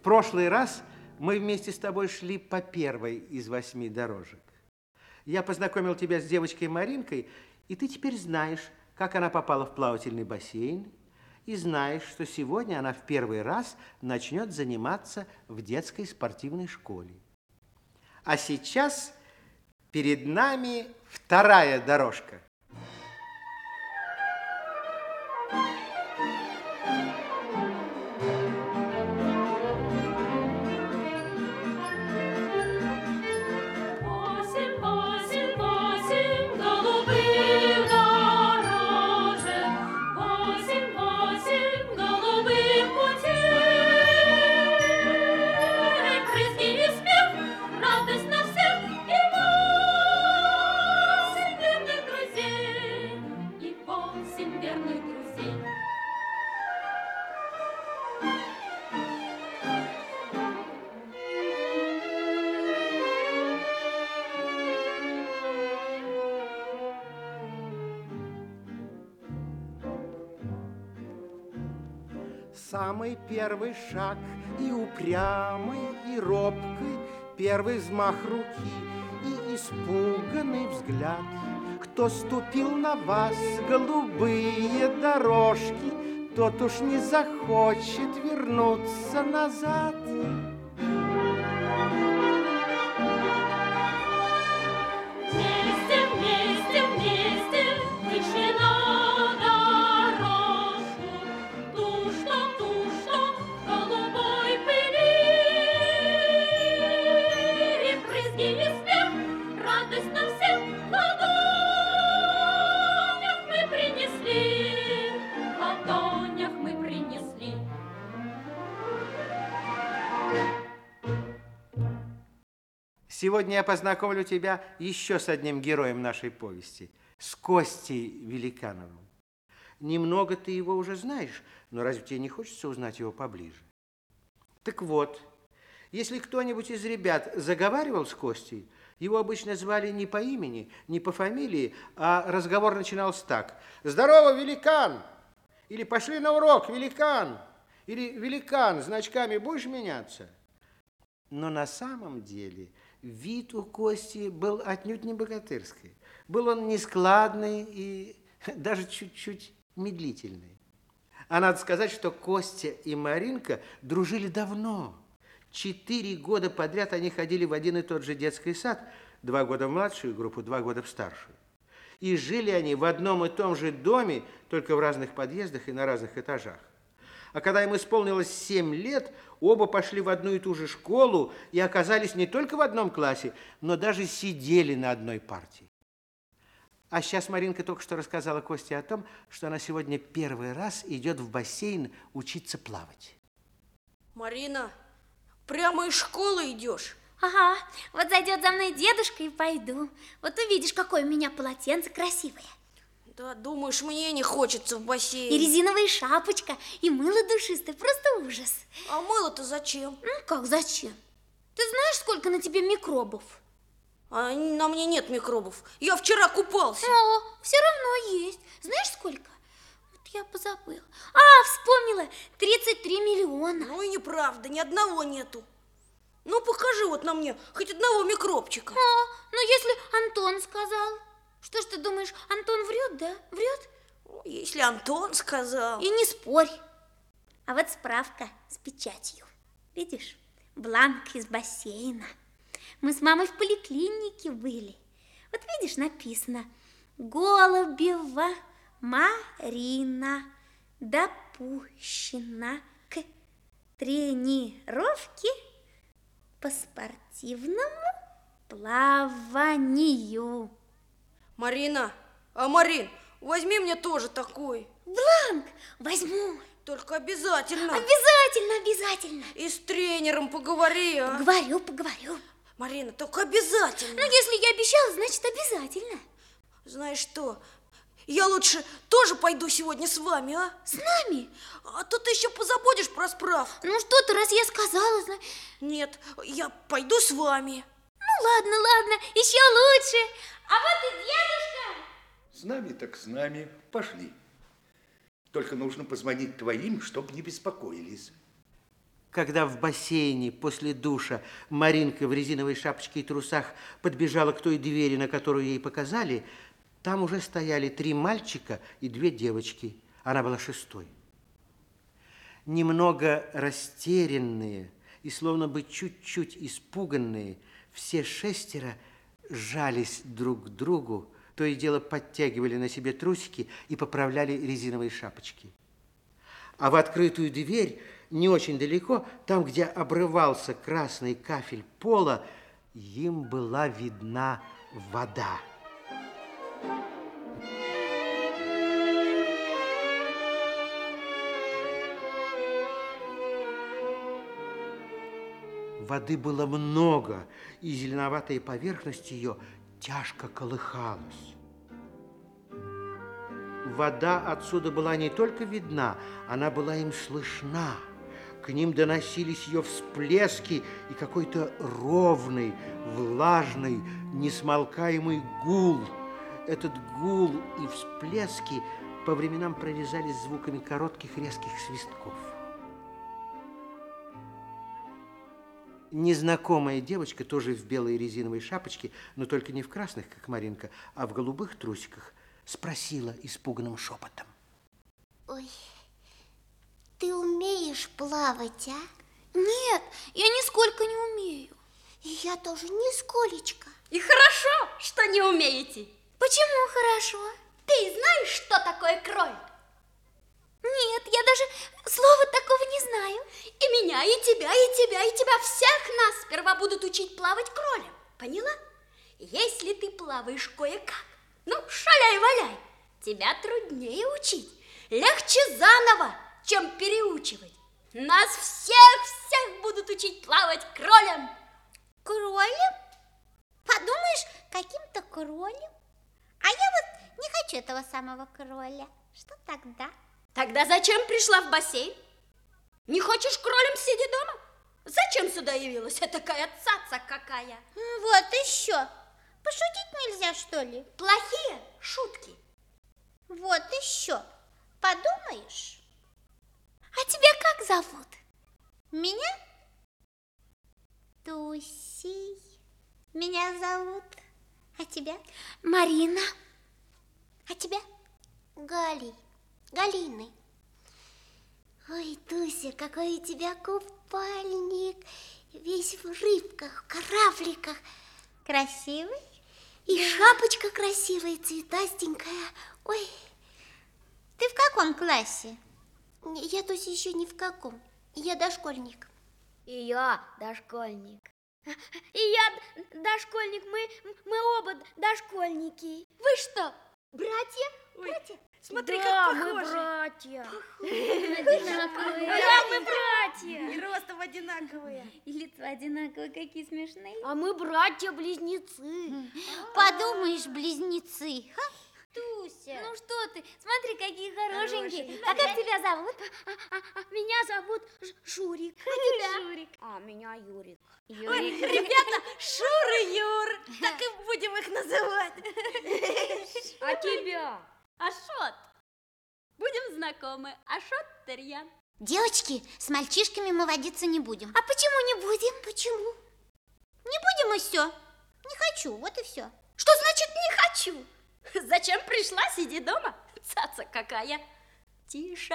прошлый раз мы вместе с тобой шли по первой из восьми дорожек. Я познакомил тебя с девочкой Маринкой, и ты теперь знаешь, как она попала в плавательный бассейн, и знаешь, что сегодня она в первый раз начнет заниматься в детской спортивной школе. А сейчас перед нами вторая дорожка. Самый первый шаг и упрямый, и робкий, Первый взмах руки и испуганный взгляд. Кто ступил на вас, голубые дорожки, Тот уж не захочет вернуться назад. Сегодня я познакомлю тебя еще с одним героем нашей повести, с Костей Великановым. Немного ты его уже знаешь, но разве тебе не хочется узнать его поближе? Так вот, если кто-нибудь из ребят заговаривал с Костей, его обычно звали не по имени, не по фамилии, а разговор начинался так. «Здорово, великан!» Или «Пошли на урок, великан!» Или «Великан, значками будешь меняться?» Но на самом деле вид у Кости был отнюдь не богатырский. Был он нескладный и даже чуть-чуть медлительный. А надо сказать, что Костя и Маринка дружили давно. Четыре года подряд они ходили в один и тот же детский сад, два года в младшую группу, два года в старшую. И жили они в одном и том же доме, только в разных подъездах и на разных этажах. А когда им исполнилось 7 лет, оба пошли в одну и ту же школу и оказались не только в одном классе, но даже сидели на одной партии. А сейчас Маринка только что рассказала Косте о том, что она сегодня первый раз идет в бассейн учиться плавать. Марина, прямо из школы идешь? Ага, вот зайдет за мной дедушка и пойду. Вот увидишь, какое у меня полотенце красивое. Да, думаешь, мне не хочется в бассейн. И резиновая шапочка, и мыло душистое, просто ужас. А мыло-то зачем? Ну как, зачем? Ты знаешь, сколько на тебе микробов? А на мне нет микробов. Я вчера купался. О, все равно есть. Знаешь, сколько? Вот я позабыла. А, вспомнила, 33 миллиона. Ну и неправда, ни одного нету. Ну, покажи вот на мне хоть одного микробчика. О, ну если Антон сказал. Что ж ты думаешь, Антон врет, да? Врет? Если Антон сказал. И не спорь. А вот справка с печатью. Видишь? Бланк из бассейна. Мы с мамой в поликлинике были. Вот видишь, написано Голубева Марина допущена к тренировке по спортивному плаванию. Марина, а Марин, возьми мне тоже такой. Бланк возьму. Только обязательно. Обязательно, обязательно. И с тренером поговори, а. Поговорю, поговорю. Марина, только обязательно. Ну, если я обещала, значит, обязательно. Знаешь что, я лучше тоже пойду сегодня с вами, а? С нами? А то ты еще позабудешь про справку. Ну, что ты, раз я сказала, зна- Нет, я пойду с вами. Ну, ладно, ладно, еще лучше. А вот и дедушка. С нами так с нами. Пошли. Только нужно позвонить твоим, чтобы не беспокоились. Когда в бассейне после душа Маринка в резиновой шапочке и трусах подбежала к той двери, на которую ей показали, там уже стояли три мальчика и две девочки. Она была шестой. Немного растерянные и словно бы чуть-чуть испуганные, все шестеро жались друг к другу, то и дело подтягивали на себе трусики и поправляли резиновые шапочки. А в открытую дверь, не очень далеко, там, где обрывался красный кафель пола, им была видна вода. Воды было много, и зеленоватая поверхность ее тяжко колыхалась. Вода отсюда была не только видна, она была им слышна. К ним доносились ее всплески и какой-то ровный, влажный, несмолкаемый гул. Этот гул и всплески по временам прорезались звуками коротких резких свистков. Незнакомая девочка, тоже в белой резиновой шапочке, но только не в красных, как Маринка, а в голубых трусиках, спросила испуганным шепотом. Ой, ты умеешь плавать, а? Нет, я нисколько не умею. И я тоже нисколечко. И хорошо, что не умеете. Почему хорошо? Ты знаешь, что такое кроль? Нет, я даже слова знаю. И меня, и тебя, и тебя, и тебя, всех нас сперва будут учить плавать кролем. Поняла? Если ты плаваешь кое-как, ну, шаляй-валяй, тебя труднее учить. Легче заново, чем переучивать. Нас всех-всех будут учить плавать кролем. Кролем? Подумаешь, каким-то кролем? А я вот не хочу этого самого кроля. Что тогда? Тогда зачем пришла в бассейн? Не хочешь кролем сидеть дома? Зачем сюда явилась? Такая цаца какая. Вот еще. Пошутить нельзя, что ли? Плохие шутки. Вот еще. Подумаешь? А тебя как зовут? Меня? Тусей. Меня зовут. А тебя? Марина. А тебя? Галей. Галиной. Ой, Туся, какой у тебя купальник. Весь в рыбках, в корабликах. Красивый? И шапочка красивая, цветастенькая. Ой. Ты в каком классе? Я, Туся, еще ни в каком. Я дошкольник. И я дошкольник. И я дошкольник, мы, мы оба дошкольники. Вы что, братья? Братья? Смотри, да, как мы похожи. братья. Одинаковые. Да, мы братья. И ростом одинаковые. И лица одинаковые, какие смешные. А мы братья-близнецы. Подумаешь, близнецы. Туся. Ну что ты, смотри, какие хорошенькие. А как тебя зовут? Меня зовут Шурик. А тебя? Шурик. А меня Юрик. Юрик. Ребята, Шур и Юр. Так и будем их называть. А тебя? Ашот. Будем знакомы. Ашот Терьян. Девочки, с мальчишками мы водиться не будем. А почему не будем? Почему? Не будем и все. Не хочу, вот и все. Что значит не хочу? Зачем пришла? Сиди дома. Цаца какая. Тише.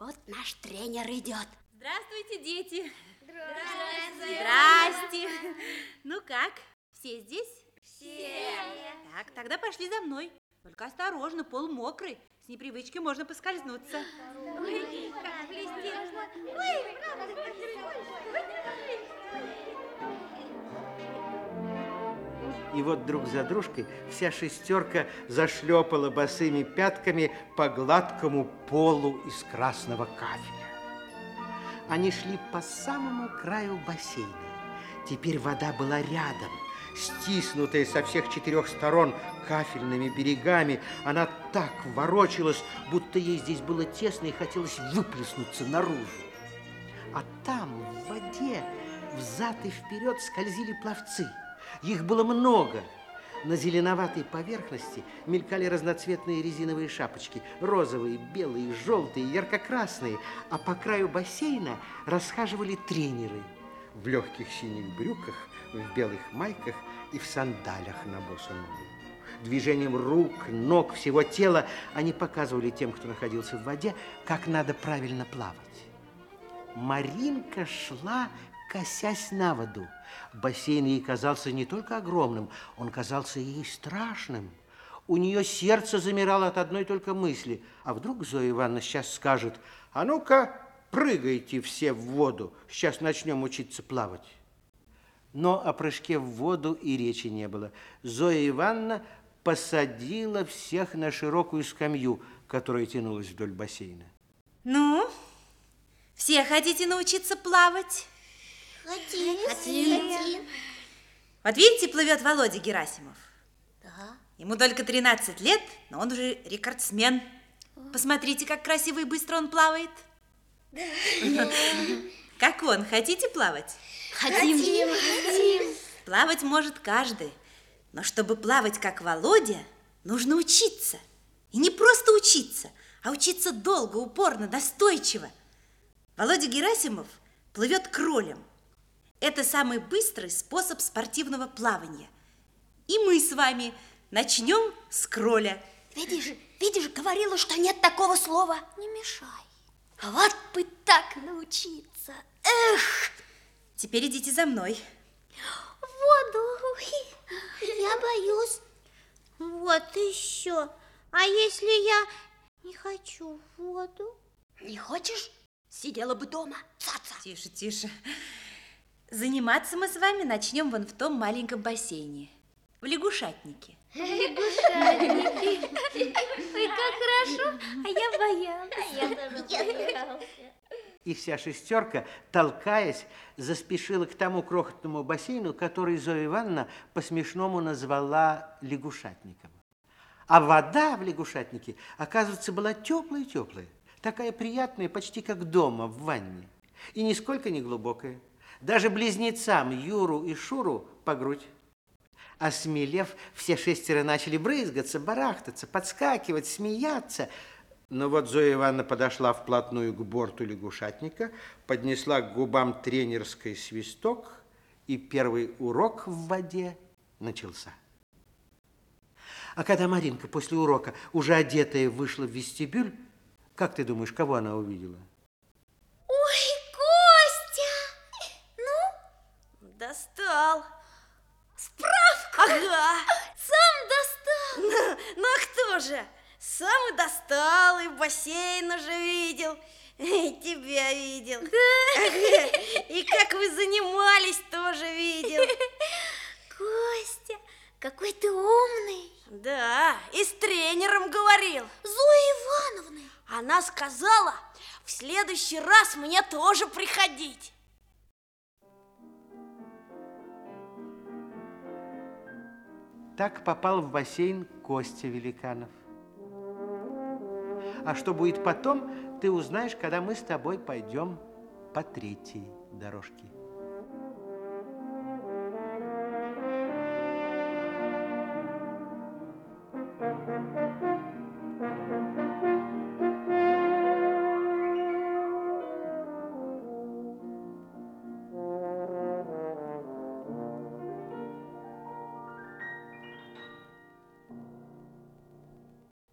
Вот наш тренер идет. Здравствуйте, дети. Здравствуйте. Здрасте. Ну как, все здесь? Все. Так, тогда пошли за мной. Только осторожно, пол мокрый. С непривычки можно поскользнуться. Ой, как блестит. И вот друг за дружкой вся шестерка зашлепала босыми пятками по гладкому полу из красного кафеля. Они шли по самому краю бассейна. Теперь вода была рядом, стиснутая со всех четырех сторон кафельными берегами. Она так ворочалась, будто ей здесь было тесно и хотелось выплеснуться наружу. А там, в воде, взад и вперед скользили пловцы. Их было много. На зеленоватой поверхности мелькали разноцветные резиновые шапочки. Розовые, белые, желтые, ярко-красные. А по краю бассейна расхаживали тренеры в легких синих брюках, в белых майках и в сандалях на босу ногу. Движением рук, ног, всего тела они показывали тем, кто находился в воде, как надо правильно плавать. Маринка шла, косясь на воду. Бассейн ей казался не только огромным, он казался ей страшным. У нее сердце замирало от одной только мысли. А вдруг Зоя Ивановна сейчас скажет, а ну-ка, прыгайте все в воду, сейчас начнем учиться плавать. Но о прыжке в воду и речи не было. Зоя Ивановна посадила всех на широкую скамью, которая тянулась вдоль бассейна. Ну, все хотите научиться плавать? Хотим. Хотим. Вот видите, плывет Володя Герасимов. Да. Ему только 13 лет, но он уже рекордсмен. Посмотрите, как красиво и быстро он плавает. Как он, хотите плавать? Хотим. Хотим. Плавать может каждый. Но чтобы плавать, как Володя, нужно учиться. И не просто учиться, а учиться долго, упорно, настойчиво. Володя Герасимов плывет кролем. Это самый быстрый способ спортивного плавания. И мы с вами начнем с кроля. Видишь, видишь, говорила, что нет такого слова. Не мешай. А Вот бы так научиться. Эх! Теперь идите за мной. Воду. Я боюсь. Вот еще. А если я не хочу в воду? Не хочешь? Сидела бы дома. Цаца. Тише, тише. Заниматься мы с вами начнем вон в том маленьком бассейне, в лягушатнике. Ой, как хорошо, а я боялась. И вся шестерка, толкаясь, заспешила к тому крохотному бассейну, который Зоя Ивановна по-смешному назвала лягушатником. А вода в лягушатнике, оказывается, была теплая-теплая, такая приятная, почти как дома в ванне, и нисколько не глубокая. Даже близнецам Юру и Шуру по грудь. Осмелев, все шестеро начали брызгаться, барахтаться, подскакивать, смеяться. Но вот Зоя Ивановна подошла вплотную к борту лягушатника, поднесла к губам тренерский свисток, и первый урок в воде начался. А когда Маринка после урока, уже одетая, вышла в вестибюль, как ты думаешь, кого она увидела? Ой, Костя! Ну? Достал. Справку? Ага. Сам достал. Ну, ну а кто же? Сам и достал, и бассейн уже видел. И тебя видел. Ага. И как вы занимались, тоже видел. Костя, какой ты умный. Да, и с тренером говорил. Зоя Ивановна. Она сказала, в следующий раз мне тоже приходить. Так попал в бассейн Костя Великанов. А что будет потом, ты узнаешь, когда мы с тобой пойдем по третьей дорожке.